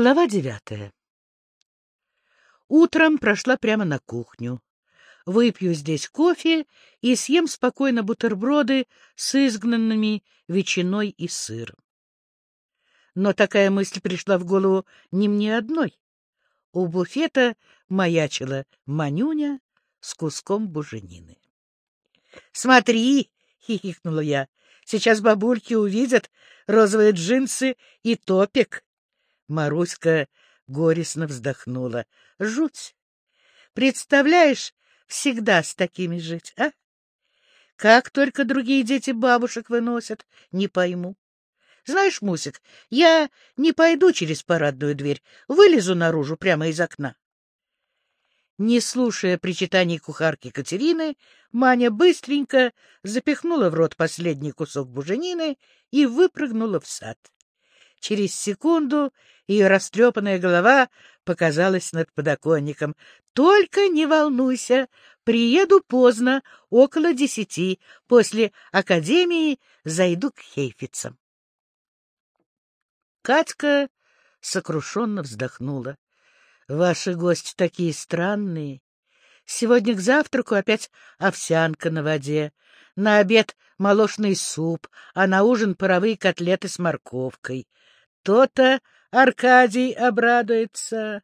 Глава девятая. Утром прошла прямо на кухню. Выпью здесь кофе и съем спокойно бутерброды с изгнанными ветчиной и сыром. Но такая мысль пришла в голову не мне одной. У буфета маячила Манюня с куском буженины. — Смотри! — хихикнула я. — Сейчас бабульки увидят розовые джинсы и топик. Маруська горестно вздохнула. — Жуть! Представляешь, всегда с такими жить, а? Как только другие дети бабушек выносят, не пойму. Знаешь, Мусик, я не пойду через парадную дверь, вылезу наружу прямо из окна. Не слушая причитаний кухарки Катерины, Маня быстренько запихнула в рот последний кусок буженины и выпрыгнула в сад. Через секунду ее растрепанная голова показалась над подоконником. — Только не волнуйся, приеду поздно, около десяти. После академии зайду к хейфицам. Катька сокрушенно вздохнула. — Ваши гости такие странные. Сегодня к завтраку опять овсянка на воде, на обед молочный суп, а на ужин паровые котлеты с морковкой. То-то Аркадий обрадуется.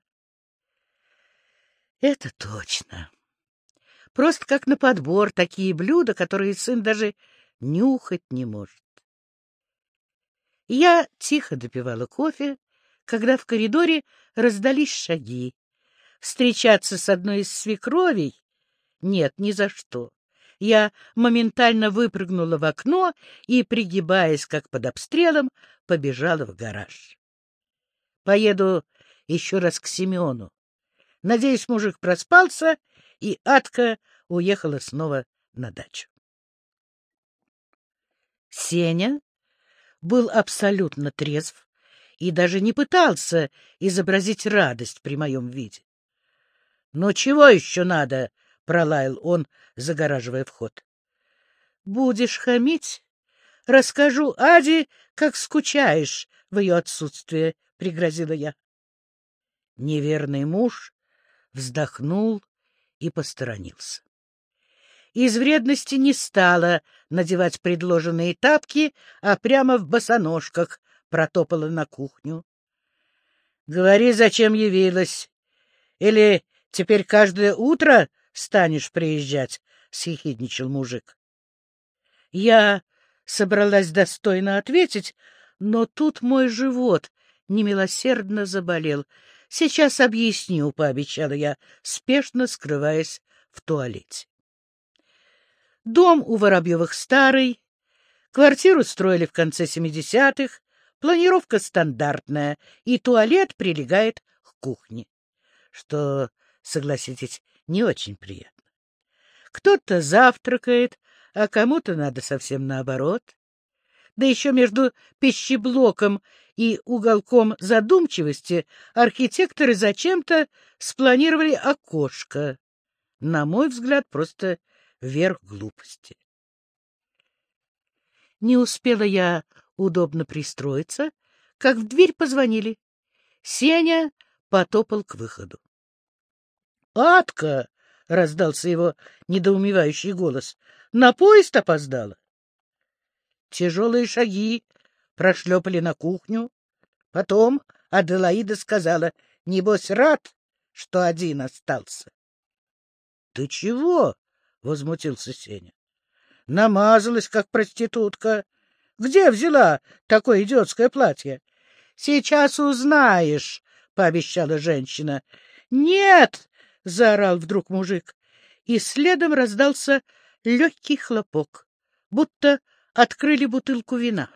Это точно. Просто как на подбор такие блюда, которые сын даже нюхать не может. Я тихо допивала кофе, когда в коридоре раздались шаги. Встречаться с одной из свекровей? Нет, ни за что. Я моментально выпрыгнула в окно и, пригибаясь как под обстрелом, побежала в гараж. Поеду еще раз к Семену. Надеюсь, мужик проспался, и Атка уехала снова на дачу. Сеня был абсолютно трезв и даже не пытался изобразить радость при моем виде. — Ну, чего еще надо? — пролаял он, загораживая вход. — Будешь хамить? Расскажу Аде, как скучаешь в ее отсутствие, — пригрозила я. Неверный муж вздохнул и посторонился. Из вредности не стала надевать предложенные тапки, а прямо в босоножках протопала на кухню. — Говори, зачем явилась. Или теперь каждое утро станешь приезжать? — съехидничал мужик. Я собралась достойно ответить, но тут мой живот немилосердно заболел. Сейчас объясню, — пообещала я, спешно скрываясь в туалете. Дом у Воробьевых старый, квартиру строили в конце семидесятых, планировка стандартная, и туалет прилегает к кухне, что, согласитесь, не очень приятно. Кто-то завтракает, а кому-то надо совсем наоборот. Да еще между пищеблоком и уголком задумчивости архитекторы зачем-то спланировали окошко. На мой взгляд, просто верх глупости. Не успела я удобно пристроиться, как в дверь позвонили. Сеня потопал к выходу. — Атка! — раздался его недоумевающий голос. — На поезд опоздала. Тяжелые шаги прошлепали на кухню. Потом Аделаида сказала, — Небось, рад, что один остался. — Ты чего? — возмутился Сеня. — Намазалась, как проститутка. Где взяла такое идиотское платье? — Сейчас узнаешь, — пообещала женщина. — Нет! — заорал вдруг мужик, и следом раздался легкий хлопок, будто открыли бутылку вина.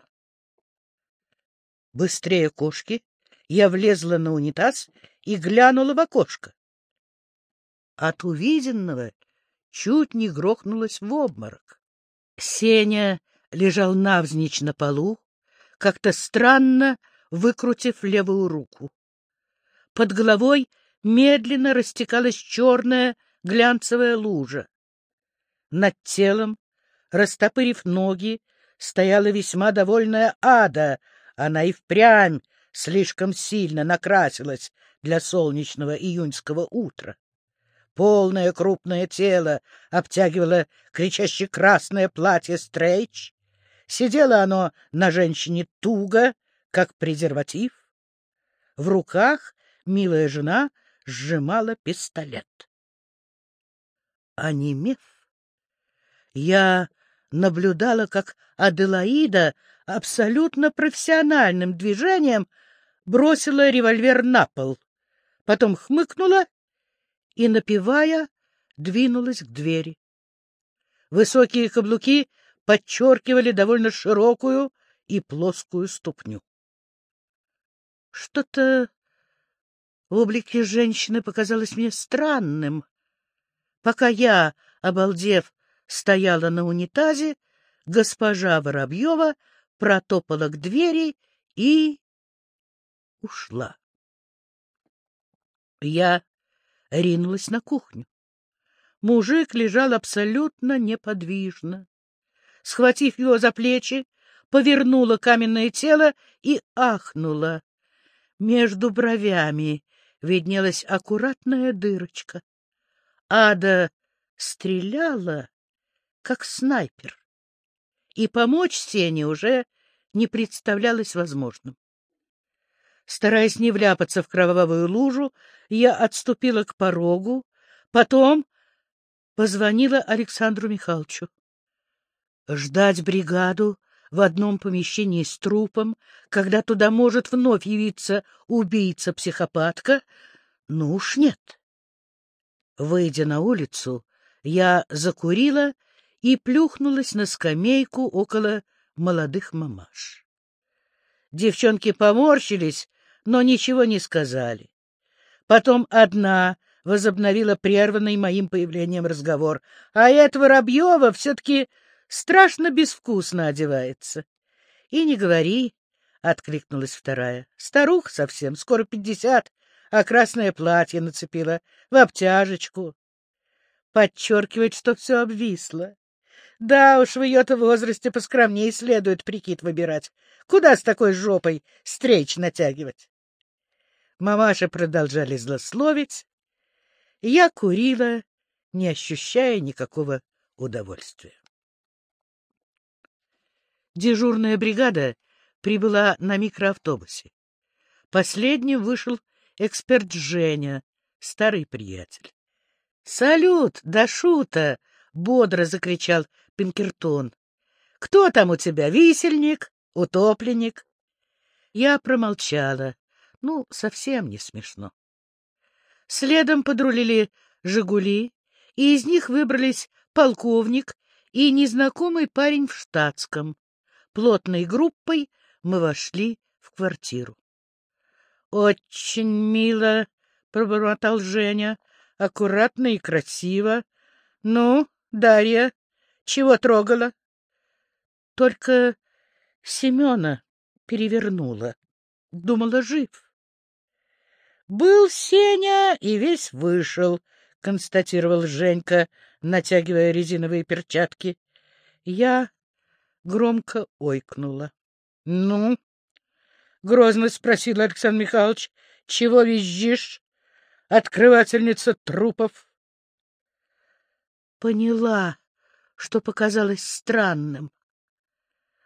Быстрее кошки я влезла на унитаз и глянула в окошко. От увиденного чуть не грохнулась в обморок. Сеня лежал навзничь на полу, как-то странно выкрутив левую руку. Под головой медленно растекалась черная глянцевая лужа. Над телом, растопырив ноги, стояла весьма довольная ада. Она и впрямь слишком сильно накрасилась для солнечного июньского утра. Полное крупное тело обтягивало кричаще красное платье стрейч. Сидело оно на женщине туго, как презерватив. В руках милая жена сжимала пистолет. Онемев, я наблюдала, как Аделаида абсолютно профессиональным движением бросила револьвер на пол, потом хмыкнула и, напевая, двинулась к двери. Высокие каблуки подчеркивали довольно широкую и плоскую ступню. Что-то облике женщины показалось мне странным. Пока я, обалдев, стояла на унитазе, госпожа Воробьева протопала к двери и ушла. Я ринулась на кухню. Мужик лежал абсолютно неподвижно. Схватив его за плечи, повернула каменное тело и ахнула. Между бровями виднелась аккуратная дырочка. Ада стреляла, как снайпер, и помочь Сене уже не представлялось возможным. Стараясь не вляпаться в кровавую лужу, я отступила к порогу, потом позвонила Александру Михайловичу. Ждать бригаду в одном помещении с трупом, когда туда может вновь явиться убийца-психопатка, ну уж нет. Выйдя на улицу, я закурила и плюхнулась на скамейку около молодых мамаш. Девчонки поморщились, но ничего не сказали. Потом одна возобновила прерванный моим появлением разговор. А эта Воробьева все-таки страшно безвкусно одевается. — И не говори, — откликнулась вторая. — Старуха совсем, скоро пятьдесят, а красное платье нацепила в обтяжечку. Подчеркивает, что все обвисло. Да уж, в ее-то возрасте поскромнее следует прикид выбирать. Куда с такой жопой стрейч натягивать? Мамаши продолжали злословить. Я курила, не ощущая никакого удовольствия. Дежурная бригада прибыла на микроавтобусе. Последним вышел эксперт Женя, старый приятель. — Салют, Дашута! — бодро закричал Пинкертон. — Кто там у тебя, висельник, утопленник? Я промолчала, ну, совсем не смешно. Следом подрулили «Жигули», и из них выбрались полковник и незнакомый парень в штатском. Плотной группой мы вошли в квартиру. — Очень мило, — пробормотал Женя, — аккуратно и красиво. — Ну, Дарья, чего трогала? — Только Семена перевернула. Думала, жив. Был Сеня и весь вышел, — констатировал Женька, натягивая резиновые перчатки. Я громко ойкнула. — Ну? — грозно спросил Александр Михайлович. — Чего визжишь, открывательница трупов? Поняла, что показалось странным.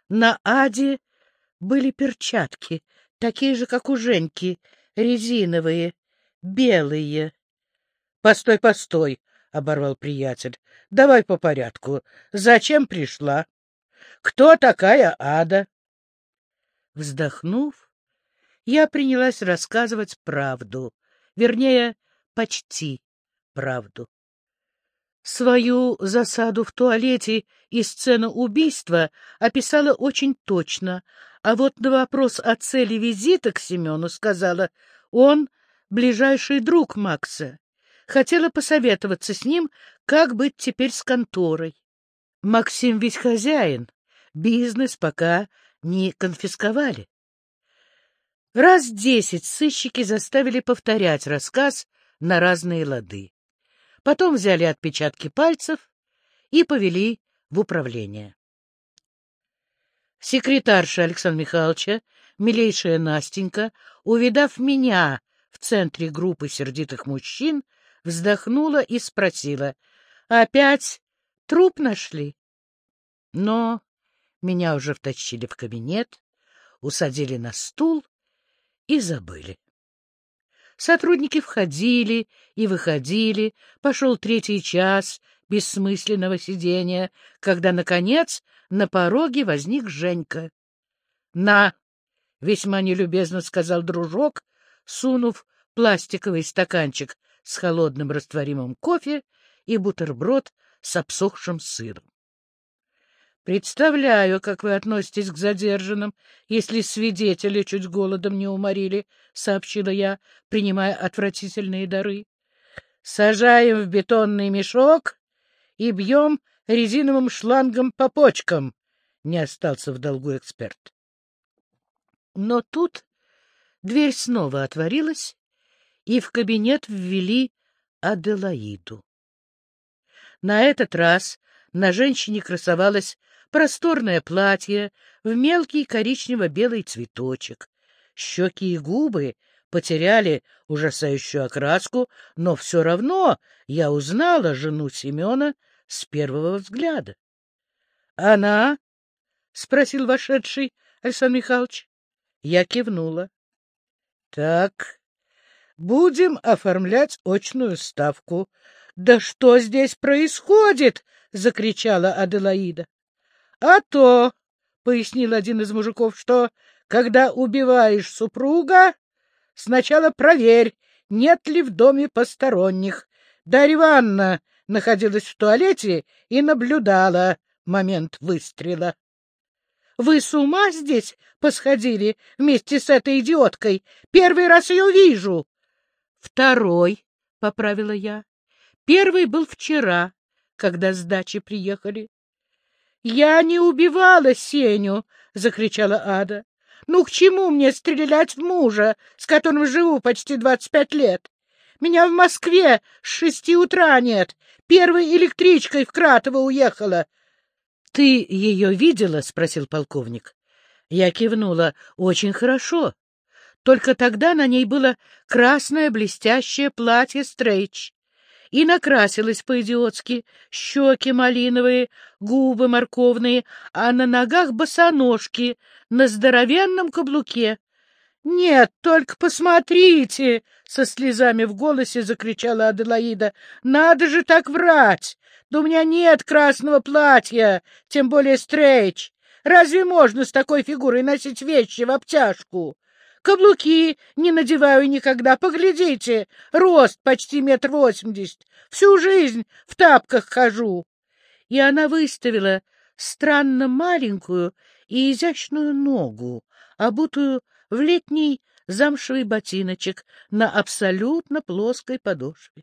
На Аде были перчатки, такие же, как у Женьки, резиновые, белые. — Постой, постой, — оборвал приятель. — Давай по порядку. Зачем пришла? Кто такая Ада? Вздохнув, я принялась рассказывать правду, вернее, почти правду. Свою засаду в туалете и сцену убийства описала очень точно, а вот на вопрос о цели визита к Семену сказала, он ближайший друг Макса. Хотела посоветоваться с ним, как быть теперь с конторой. Максим ведь хозяин, бизнес пока не конфисковали. Раз десять сыщики заставили повторять рассказ на разные лады. Потом взяли отпечатки пальцев и повели в управление. Секретарша Александра Михайловича милейшая Настенька, увидав меня в центре группы сердитых мужчин, вздохнула и спросила, «Опять труп нашли?» Но меня уже втащили в кабинет, усадили на стул и забыли. Сотрудники входили и выходили, пошел третий час бессмысленного сидения, когда, наконец, на пороге возник Женька. — На! — весьма нелюбезно сказал дружок, сунув пластиковый стаканчик с холодным растворимым кофе и бутерброд с обсохшим сыром. Представляю, как вы относитесь к задержанным, если свидетели чуть голодом не уморили, — сообщила я, принимая отвратительные дары. Сажаем в бетонный мешок и бьем резиновым шлангом по почкам, — не остался в долгу эксперт. Но тут дверь снова отворилась, и в кабинет ввели Аделаиду. На этот раз на женщине красовалась просторное платье в мелкий коричнево-белый цветочек. Щеки и губы потеряли ужасающую окраску, но все равно я узнала жену Семена с первого взгляда. — Она? — спросил вошедший Александр Михайлович. Я кивнула. — Так, будем оформлять очную ставку. — Да что здесь происходит? — закричала Аделаида. А то, — пояснил один из мужиков, — что, когда убиваешь супруга, сначала проверь, нет ли в доме посторонних. Дарья Ивановна находилась в туалете и наблюдала момент выстрела. — Вы с ума здесь посходили вместе с этой идиоткой? Первый раз ее вижу. — Второй, — поправила я. Первый был вчера, когда с дачи приехали. «Я не убивала Сеню!» — закричала Ада. «Ну к чему мне стрелять в мужа, с которым живу почти двадцать пять лет? Меня в Москве с шести утра нет. Первой электричкой в Кратово уехала». «Ты ее видела?» — спросил полковник. Я кивнула. «Очень хорошо. Только тогда на ней было красное блестящее платье стрейч и накрасилась по-идиотски, щеки малиновые, губы морковные, а на ногах босоножки на здоровенном каблуке. — Нет, только посмотрите! — со слезами в голосе закричала Аделаида. — Надо же так врать! Да у меня нет красного платья, тем более стрейч. Разве можно с такой фигурой носить вещи в обтяжку? Каблуки не надеваю никогда. Поглядите, рост почти метр восемьдесят. Всю жизнь в тапках хожу. И она выставила странно маленькую и изящную ногу, обутую в летний замшевый ботиночек на абсолютно плоской подошве.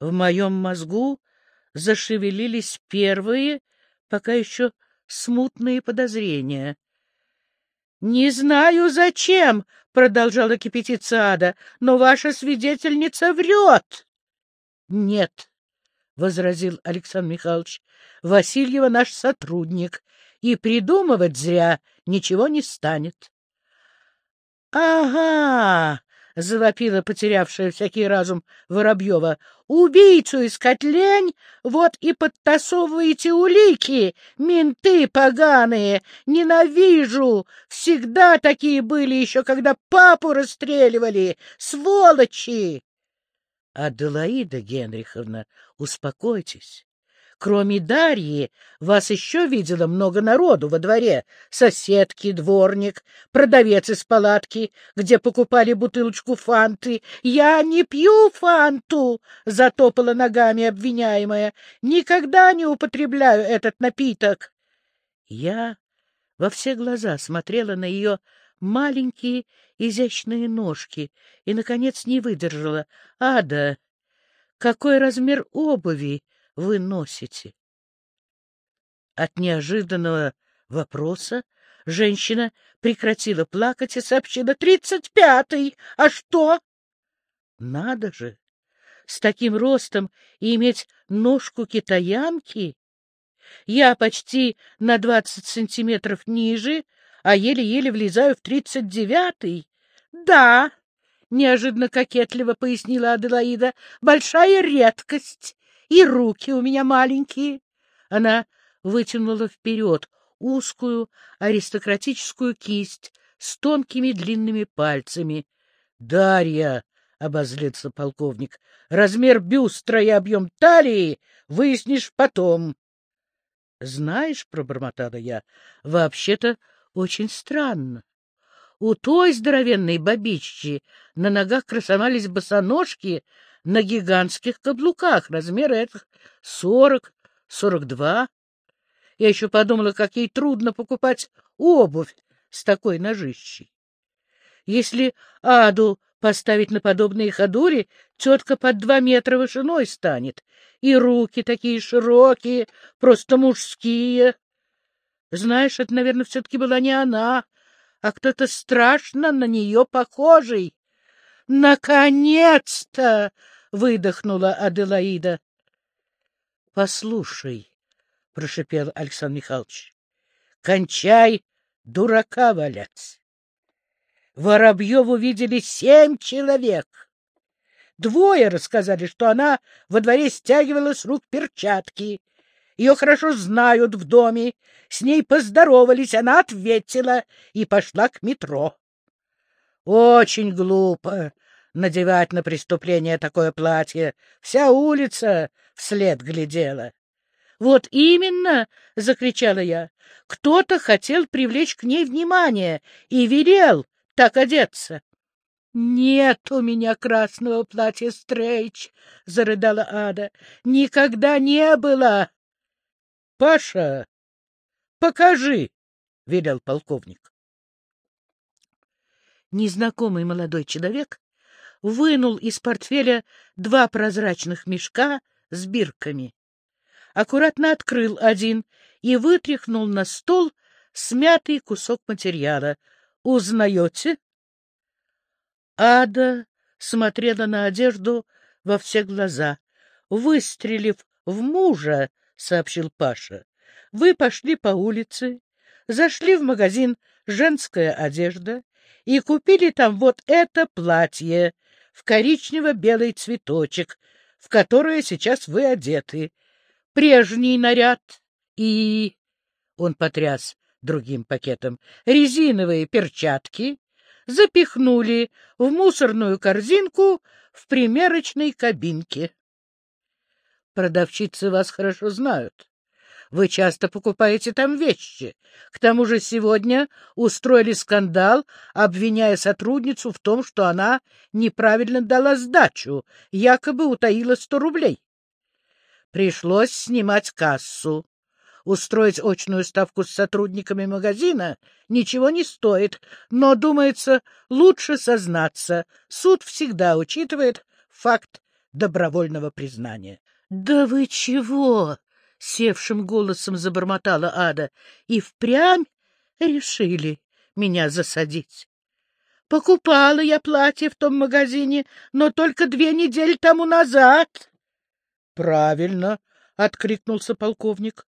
В моем мозгу зашевелились первые, пока еще смутные подозрения. «Не знаю, зачем», — продолжала кипятиться Ада, — «но ваша свидетельница врет». «Нет», — возразил Александр Михайлович, — «Васильева наш сотрудник, и придумывать зря ничего не станет». «Ага!» — завопила потерявшая всякий разум Воробьева. — Убийцу искать лень, вот и подтасовываете улики, менты поганые! Ненавижу! Всегда такие были еще, когда папу расстреливали! Сволочи! — Аделаида Генриховна, успокойтесь. Кроме Дарьи, вас еще видело много народу во дворе. Соседки, дворник, продавец из палатки, где покупали бутылочку фанты. Я не пью фанту, — затопала ногами обвиняемая. Никогда не употребляю этот напиток. Я во все глаза смотрела на ее маленькие изящные ножки и, наконец, не выдержала. — Ада, какой размер обуви вы носите? От неожиданного вопроса женщина прекратила плакать и сообщила «Тридцать пятый! А что?» «Надо же! С таким ростом и иметь ножку китаянки!» Я почти на двадцать сантиметров ниже, а еле-еле влезаю в тридцать девятый. — Да, — неожиданно кокетливо пояснила Аделаида, — большая редкость, и руки у меня маленькие. Она вытянула вперед узкую аристократическую кисть с тонкими длинными пальцами. — Дарья! — обозлился полковник. — Размер бюстра и объем талии выяснишь потом. — Знаешь, — пробормотала я, — вообще-то очень странно. У той здоровенной бабищи на ногах красовались босоножки на гигантских каблуках, размера этих сорок, сорок два. Я еще подумала, как ей трудно покупать обувь с такой ножищей. Если Аду поставить на подобные ходури, тетка под два метра вышиной станет, и руки такие широкие, просто мужские. Знаешь, это, наверное, все-таки была не она, а кто-то страшно на нее похожий. «Наконец-то!» — выдохнула Аделаида. «Послушай», — прошипел Александр Михайлович, — «кончай дурака валять. Воробьеву видели семь человек. Двое рассказали, что она во дворе стягивала с рук перчатки, ее хорошо знают в доме. С ней поздоровались, она ответила и пошла к метро. Очень глупо надевать на преступление такое платье. Вся улица вслед глядела. — Вот именно! — закричала я. — Кто-то хотел привлечь к ней внимание и велел так одеться. — Нет у меня красного платья, Стрейч! — зарыдала Ада. — Никогда не было! — Паша, покажи, — велел полковник. Незнакомый молодой человек вынул из портфеля два прозрачных мешка с бирками. Аккуратно открыл один и вытряхнул на стол смятый кусок материала. «Узнаете?» Ада смотрела на одежду во все глаза. Выстрелив в мужа, — сообщил Паша. — Вы пошли по улице, зашли в магазин «Женская одежда» и купили там вот это платье в коричнево-белый цветочек, в которое сейчас вы одеты. Прежний наряд и... Он потряс другим пакетом. Резиновые перчатки запихнули в мусорную корзинку в примерочной кабинке. Продавщицы вас хорошо знают. Вы часто покупаете там вещи. К тому же сегодня устроили скандал, обвиняя сотрудницу в том, что она неправильно дала сдачу, якобы утаила сто рублей. Пришлось снимать кассу. Устроить очную ставку с сотрудниками магазина ничего не стоит, но, думается, лучше сознаться. Суд всегда учитывает факт добровольного признания. Да вы чего? — севшим голосом забормотала Ада. — И впрямь решили меня засадить. Покупала я платье в том магазине, но только две недели тому назад. — Правильно, — откликнулся полковник.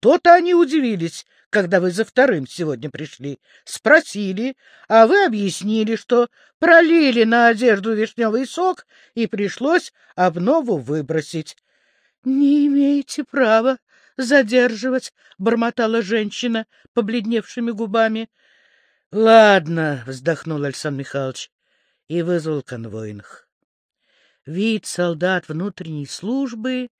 То-то они удивились, когда вы за вторым сегодня пришли. Спросили, а вы объяснили, что пролили на одежду вишневый сок и пришлось обнову выбросить. — Не имеете права задерживать, — бормотала женщина побледневшими губами. — Ладно, — вздохнул Александр Михайлович и вызвал конвойных. Вид солдат внутренней службы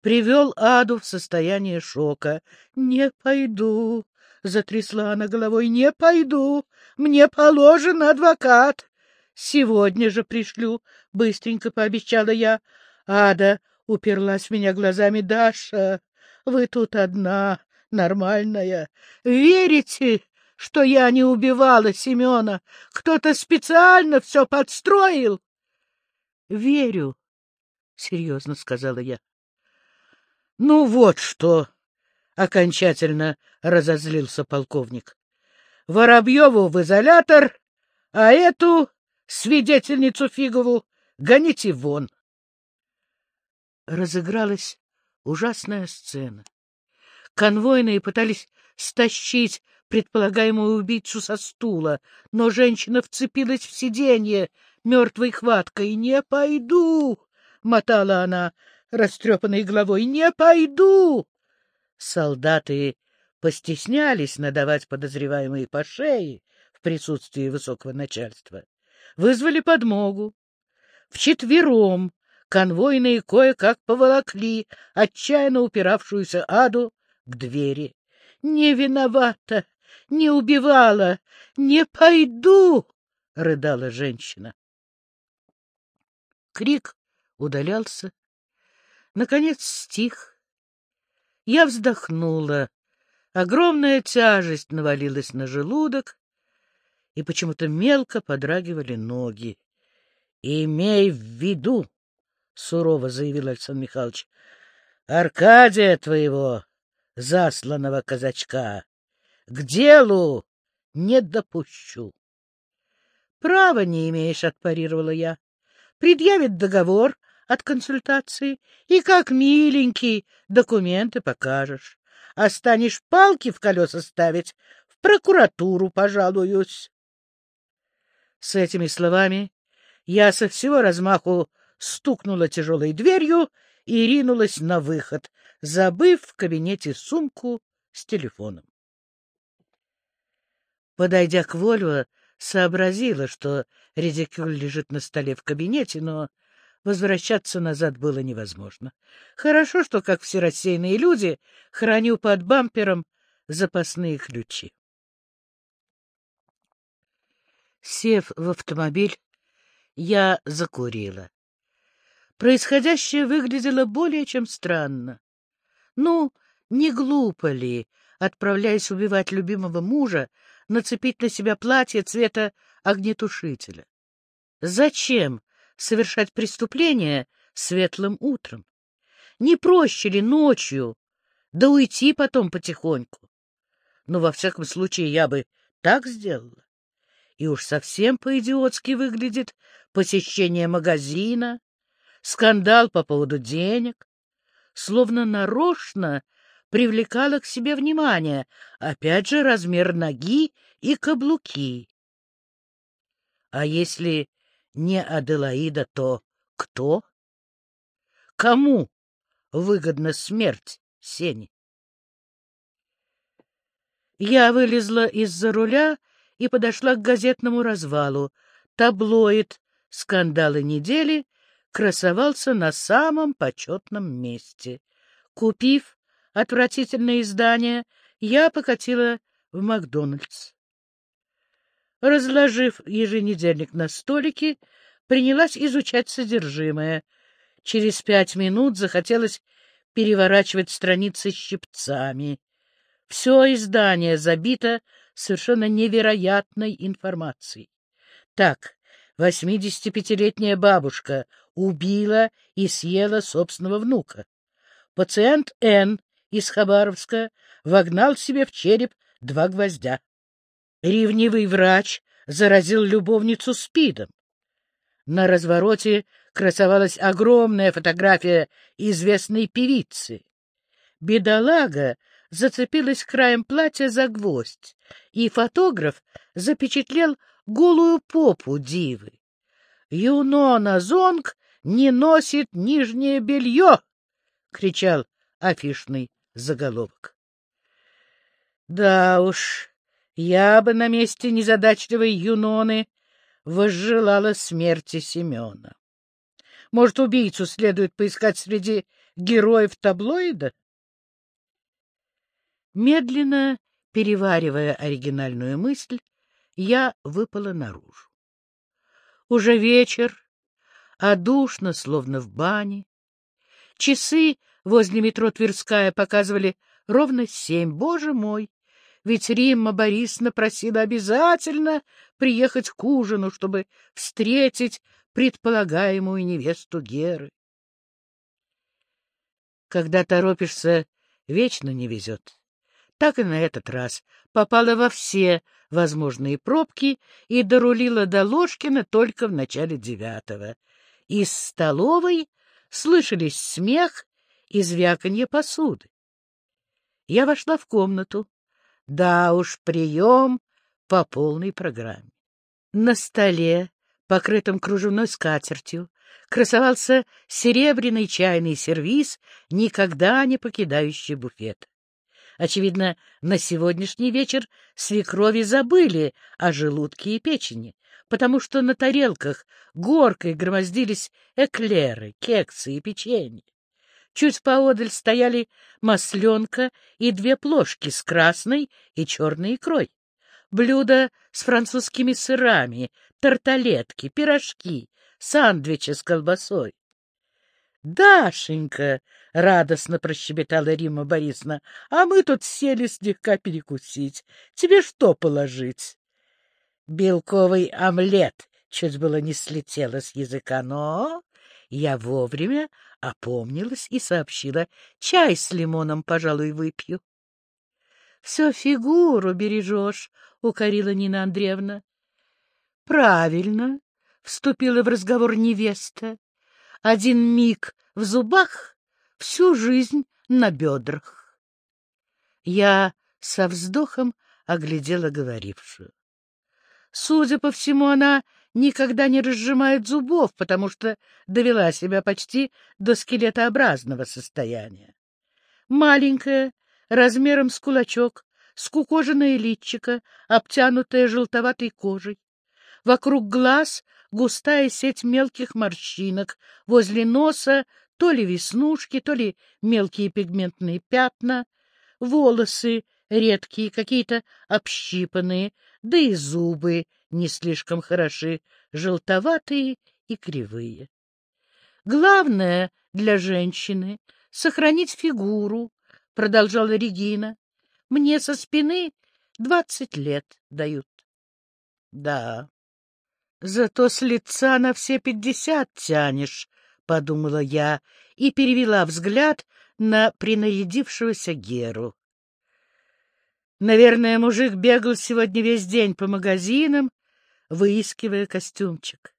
привел Аду в состояние шока. — Не пойду, — затрясла она головой, — не пойду. Мне положен адвокат. — Сегодня же пришлю, — быстренько пообещала я. Ада уперлась в меня глазами. — Даша, вы тут одна, нормальная. Верите, что я не убивала Семена? Кто-то специально все подстроил? — Верю, — серьезно сказала я. — Ну вот что! — окончательно разозлился полковник. — Воробьеву в изолятор, а эту, свидетельницу Фигову, гоните вон. Разыгралась ужасная сцена. Конвойные пытались стащить предполагаемую убийцу со стула, но женщина вцепилась в сиденье мертвой хваткой. «Не пойду!» — мотала она растрепанной головой. «Не пойду!» Солдаты постеснялись надавать подозреваемые по шее в присутствии высокого начальства. Вызвали подмогу. Вчетвером конвойные кое-как поволокли отчаянно упиравшуюся аду к двери. «Не виновата, не убивала, не пойду!» — рыдала женщина. Крик удалялся. Наконец стих. Я вздохнула. Огромная тяжесть навалилась на желудок, и почему-то мелко подрагивали ноги. — Имей в виду, — сурово заявил Александр Михайлович, — Аркадия твоего, засланного казачка, к делу не допущу. — Права не имеешь, — отпарировала я. — Предъявит договор от консультации, и как миленький документы покажешь. А станешь палки в колеса ставить, в прокуратуру пожалуюсь. С этими словами я со всего размаху стукнула тяжелой дверью и ринулась на выход, забыв в кабинете сумку с телефоном. Подойдя к Вольво, сообразила, что редикюль лежит на столе в кабинете, но возвращаться назад было невозможно. Хорошо, что, как все рассеянные люди, храню под бампером запасные ключи. Сев в автомобиль, я закурила. Происходящее выглядело более чем странно. Ну, не глупо ли, отправляясь убивать любимого мужа, нацепить на себя платье цвета огнетушителя? Зачем совершать преступление светлым утром? Не проще ли ночью, да уйти потом потихоньку? Но, во всяком случае, я бы так сделала и уж совсем по-идиотски выглядит посещение магазина, скандал по поводу денег, словно нарочно привлекала к себе внимание, опять же размер ноги и каблуки. А если не Аделаида, то кто? Кому выгодна смерть Сени? Я вылезла из-за руля и подошла к газетному развалу. Таблоид «Скандалы недели» красовался на самом почетном месте. Купив отвратительное издание, я покатила в Макдональдс. Разложив еженедельник на столике, принялась изучать содержимое. Через пять минут захотелось переворачивать страницы щипцами. Все издание забито совершенно невероятной информацией. Так, 85-летняя бабушка убила и съела собственного внука. Пациент Н. из Хабаровска вогнал себе в череп два гвоздя. Ревнивый врач заразил любовницу спидом. На развороте красовалась огромная фотография известной певицы. Бедолага зацепилась краем платья за гвоздь, и фотограф запечатлел голую попу дивы. «Юнона Зонг не носит нижнее белье!» — кричал афишный заголовок. Да уж, я бы на месте незадачливой Юноны возжелала смерти Семена. Может, убийцу следует поискать среди героев таблоида? Медленно переваривая оригинальную мысль, я выпала наружу. Уже вечер, а душно, словно в бане. Часы возле метро Тверская показывали ровно семь. Боже мой! Ведь Римма Борисовна просила обязательно приехать к ужину, чтобы встретить предполагаемую невесту Геры. Когда торопишься, вечно не везет так и на этот раз попала во все возможные пробки и дорулила до Ложкина только в начале девятого. Из столовой слышались смех и звяканье посуды. Я вошла в комнату. Да уж, прием по полной программе. На столе, покрытом кружевной скатертью, красовался серебряный чайный сервиз, никогда не покидающий буфет. Очевидно, на сегодняшний вечер свекрови забыли о желудке и печени, потому что на тарелках горкой громоздились эклеры, кексы и печенье. Чуть поодаль стояли масленка и две плошки с красной и черной икрой. Блюда с французскими сырами, тарталетки, пирожки, сандвичи с колбасой. — Дашенька! — радостно прощебетала Рима Борисовна. — А мы тут сели слегка перекусить. Тебе что положить? Белковый омлет чуть было не слетело с языка, но я вовремя опомнилась и сообщила. Чай с лимоном, пожалуй, выпью. — Все фигуру бережешь, — укорила Нина Андреевна. — Правильно, — вступила в разговор невеста. Один миг в зубах, всю жизнь на бедрах. Я со вздохом оглядела говорившую. Судя по всему, она никогда не разжимает зубов, потому что довела себя почти до скелетообразного состояния. Маленькая, размером с кулачок, скукоженное личико, обтянутое желтоватой кожей. Вокруг глаз густая сеть мелких морщинок, возле носа то ли веснушки, то ли мелкие пигментные пятна, волосы редкие, какие-то общипанные, да и зубы не слишком хороши, желтоватые и кривые. Главное для женщины — сохранить фигуру, — продолжала Регина. Мне со спины двадцать лет дают. Да, зато с лица на все пятьдесят тянешь, — подумала я и перевела взгляд на принарядившегося Геру. Наверное, мужик бегал сегодня весь день по магазинам, выискивая костюмчик.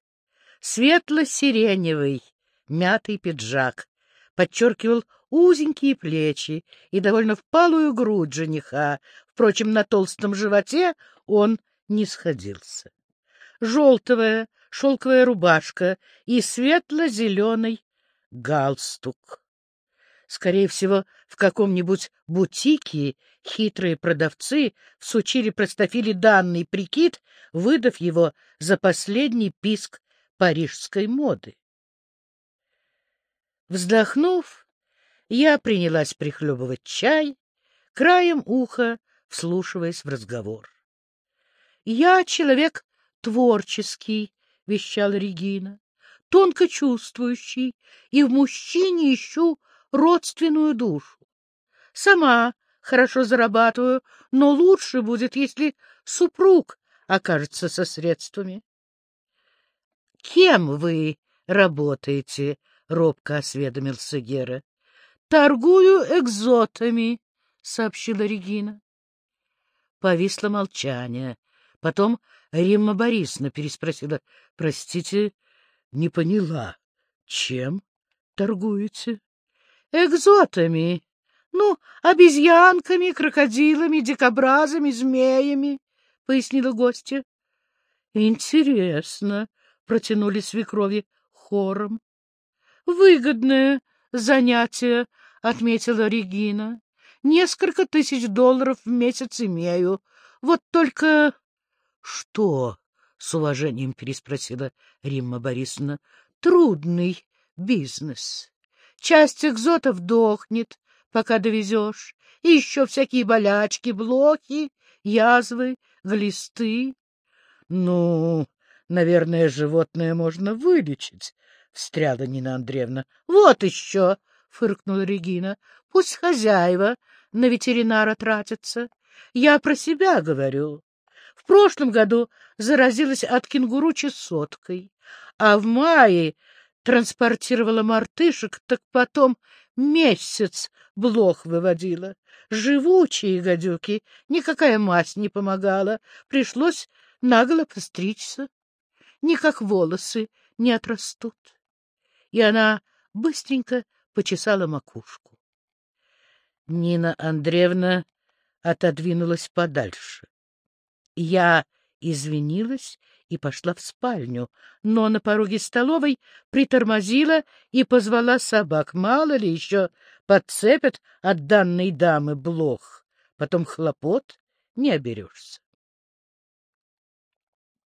Светло-сиреневый, мятый пиджак подчеркивал узенькие плечи и довольно впалую грудь жениха. Впрочем, на толстом животе он не сходился. Желтовая шелковая рубашка и светло-зеленый галстук. Скорее всего, в каком-нибудь бутике хитрые продавцы всучили простофиле данный прикид, выдав его за последний писк парижской моды. Вздохнув, я принялась прихлебывать чай, краем уха вслушиваясь в разговор. — Я человек творческий, — вещала Регина, — тонко чувствующий, и в мужчине ищу родственную душу. Сама хорошо зарабатываю, но лучше будет, если супруг окажется со средствами. — Кем вы работаете? — робко осведомился Гера. — Торгую экзотами, — сообщила Регина. Повисло молчание. Потом Римма Борисовна переспросила. — Простите, не поняла. Чем торгуете? Экзотами. Ну, обезьянками, крокодилами, дикобразами, змеями, — пояснила гостья. — Интересно, — протянули свекрови хором. — Выгодное занятие, — отметила Регина. — Несколько тысяч долларов в месяц имею. Вот только... — Что? — с уважением переспросила Римма Борисовна. — Трудный бизнес. Часть экзотов дохнет, пока довезешь, и еще всякие болячки, блохи, язвы, глисты. — Ну, наверное, животное можно вылечить, — встряла Нина Андреевна. — Вот еще, — фыркнула Регина, — пусть хозяева на ветеринара тратятся. Я про себя говорю. В прошлом году заразилась от кенгуру чесоткой, а в мае транспортировала мартышек, так потом месяц блох выводила. Живучие гадюки, никакая мазь не помогала, пришлось наголо постричься. Никак волосы не отрастут. И она быстренько почесала макушку. Нина Андреевна отодвинулась подальше. Я извинилась и пошла в спальню, но на пороге столовой притормозила и позвала собак. Мало ли еще подцепят от данной дамы блох, потом хлопот не оберешься.